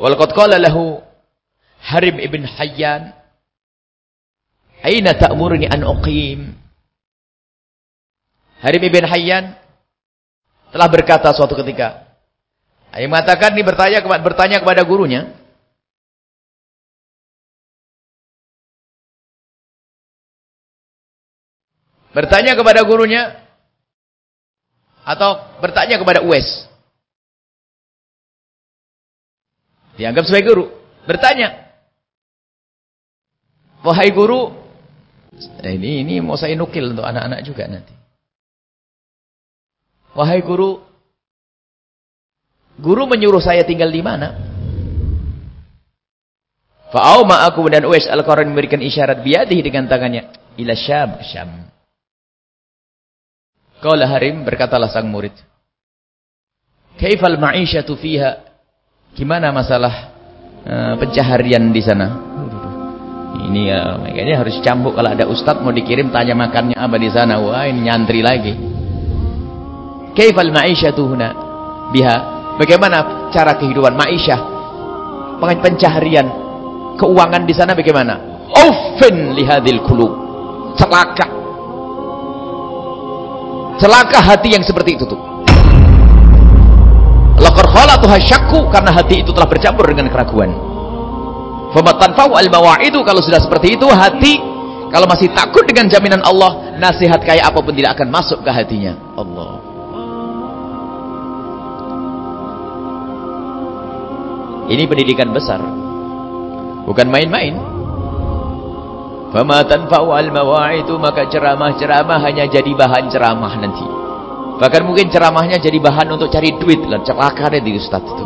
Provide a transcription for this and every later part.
Walqad qala lahu Harim ibn Hayyan, "Aina ta'muruni an uqim?" Harim ibn Hayyan telah berkata suatu ketika, Ayah mengatakan ini bertanya bertanya kepada gurunya, Bertanya kepada gurunya atau bertanya kepada Uwais. Dianggap sebagai guru. Bertanya. Wahai guru, eh, ini ini mau saya nukil untuk anak-anak juga nanti. Wahai guru, guru menyuruh saya tinggal di mana? Fa'auma aku dan Uwais Al-Qarni memberikan isyarat biadihi dengan tangannya ila Syam, Syam. Qala Harim berkatalah sang murid. Kaifal ma'isyatu fiha? Gimana masalah uh, pencaharian di sana? Ini ya, uh, makanya harus cambuk kalau ada ustaz mau dikirim tanya makannya apa di sana. Wah, ini nyantri lagi. Kaifal ma'isyatu huna? Biha. Bagaimana cara kehidupan ma'isyah? Pencaharian keuangan di sana bagaimana? Uffin lihadil kulub. Celaka Celaka hati yang seperti itu tuh. Laqad khalatuha syakku karena hati itu telah bercampur dengan keraguan. Famatan fau al itu kalau sudah seperti itu hati kalau masih takut dengan jaminan Allah, nasihat kayak apa pun tidak akan masuk ke hatinya. Allah. Ini pendidikan besar. Bukan main-main. Fama tanfa'u al-mawa'idu maka ceramah-ceramah hanya jadi bahan ceramah nanti. Bahkan mungkin ceramahnya jadi bahan untuk cari duit lah. Celaka deh di ustaz itu.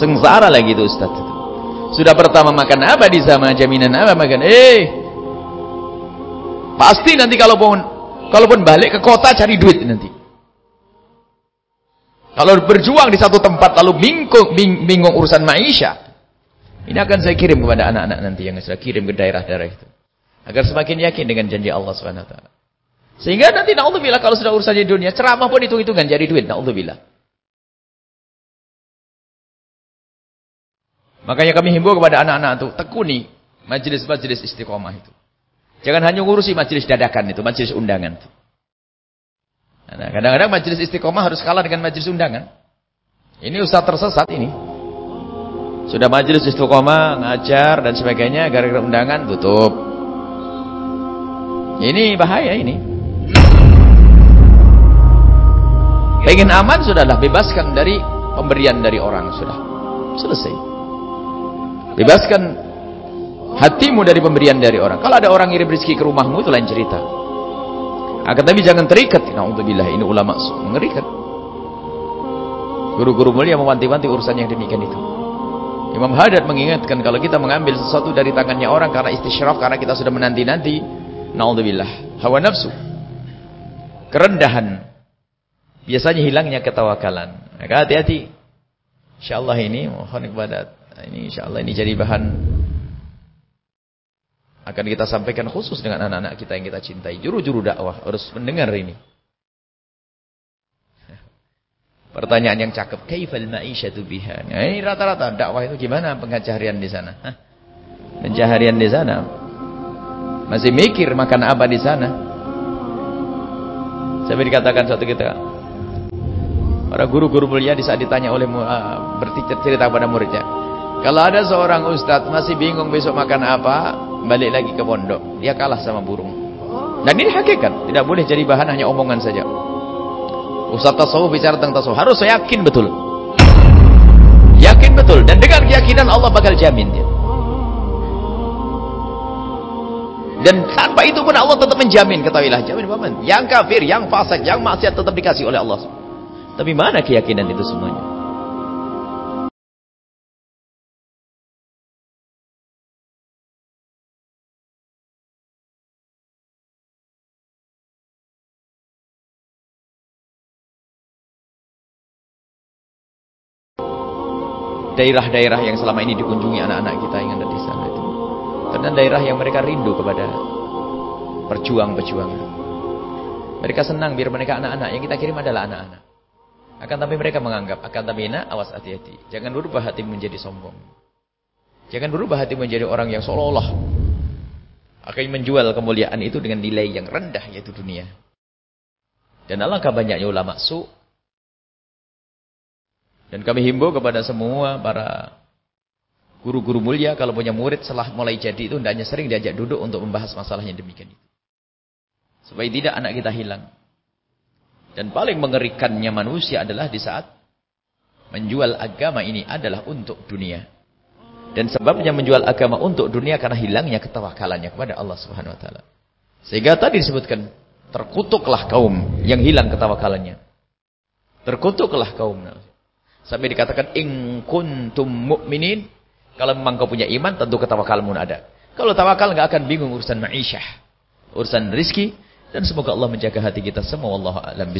Sengsara lagi itu ustaz itu. Sudah pertama makan apa di sama jaminan apa makan? Eh. Pasti nanti kalaupun kalaupun balik ke kota cari duit nanti. Kalau berjuang di satu tempat lalu bingung, bingung urusan maisha. Ini akan saya kirim kepada anak-anak nanti yang saya kirim ke daerah-daerah itu. Agar semakin yakin dengan janji Allah SWT. Sehingga nanti na'udzubillah kalau sudah urusannya dunia, ceramah pun hitung-hitungan jadi duit, na'udzubillah. Makanya kami himbau kepada anak-anak itu, tekuni majelis-majelis istiqomah itu. Jangan hanya ngurusi majelis dadakan itu, majelis undangan itu. Nah, kadang-kadang majelis istiqomah harus kalah dengan majelis undangan. Ini ustaz tersesat ini. Sudah majelis istiqomah, ngajar dan sebagainya, gara-gara undangan tutup. Ini bahaya ini. Pengen aman sudahlah bebaskan dari pemberian dari orang sudah. Selesai. Bebaskan hatimu dari pemberian dari orang. Kalau ada orang ngirim rezeki ke rumahmu itu lain cerita. Akan tapi jangan terikat. Nauzubillah ini ulama mengerikan. Guru-guru mulia mewanti-wanti urusan yang demikian itu. Imam Hadad mengingatkan kalau kita mengambil sesuatu dari tangannya orang karena istisyraf karena kita sudah menanti-nanti Naudzubillah. Hawa nafsu. Kerendahan. Biasanya hilangnya ketawakalan. Maka hati-hati. InsyaAllah ini mohon kepada ini insyaAllah ini jadi bahan akan kita sampaikan khusus dengan anak-anak kita yang kita cintai. Juru-juru dakwah harus mendengar ini. Pertanyaan yang cakep, kaifal ma'isyatu biha? Nah, ini rata-rata dakwah itu gimana pencaharian di sana? Hah? Pencaharian di sana masih mikir makan apa di sana. Sampai dikatakan suatu kita. Para guru-guru mulia di saat ditanya oleh uh, bercerita kepada muridnya. Kalau ada seorang ustadz masih bingung besok makan apa, balik lagi ke pondok. Dia kalah sama burung. Dan ini hakikat. Tidak boleh jadi bahan hanya omongan saja. Ustadz tasawuf bicara tentang tasawuf. Harus yakin betul. Yakin betul. Dan dengan keyakinan Allah bakal jamin dia. Dan tanpa itu pun Allah tetap menjamin, ketahuilah, jamin paman. Yang kafir, yang fasik, yang maksiat tetap dikasih oleh Allah. Tapi mana keyakinan itu semuanya? daerah-daerah yang selama ini dikunjungi anak-anak kita yang ada di sana itu. Karena daerah yang mereka rindu kepada perjuang-perjuangan. Mereka senang biar mereka anak-anak. Yang kita kirim adalah anak-anak. Akan tapi mereka menganggap, akan tapi nak, awas hati-hati. Jangan berubah hati menjadi sombong. Jangan berubah hati menjadi orang yang seolah-olah akan menjual kemuliaan itu dengan nilai yang rendah yaitu dunia. Dan alangkah banyaknya ulama su. Dan kami himbau kepada semua para guru-guru mulia kalau punya murid setelah mulai jadi itu hendaknya sering diajak duduk untuk membahas masalah yang demikian itu. Supaya tidak anak kita hilang. Dan paling mengerikannya manusia adalah di saat menjual agama ini adalah untuk dunia. Dan sebabnya menjual agama untuk dunia karena hilangnya ketawakalannya kepada Allah Subhanahu wa taala. Sehingga tadi disebutkan terkutuklah kaum yang hilang ketawakalannya. Terkutuklah kaum. Sampai dikatakan in kuntum mu'minin, kalau memang kau punya iman tentu ketawakalmu ada. Kalau tawakal enggak akan bingung urusan ma'isyah, urusan rizki dan semoga Allah menjaga hati kita semua. Wallahu a'lam.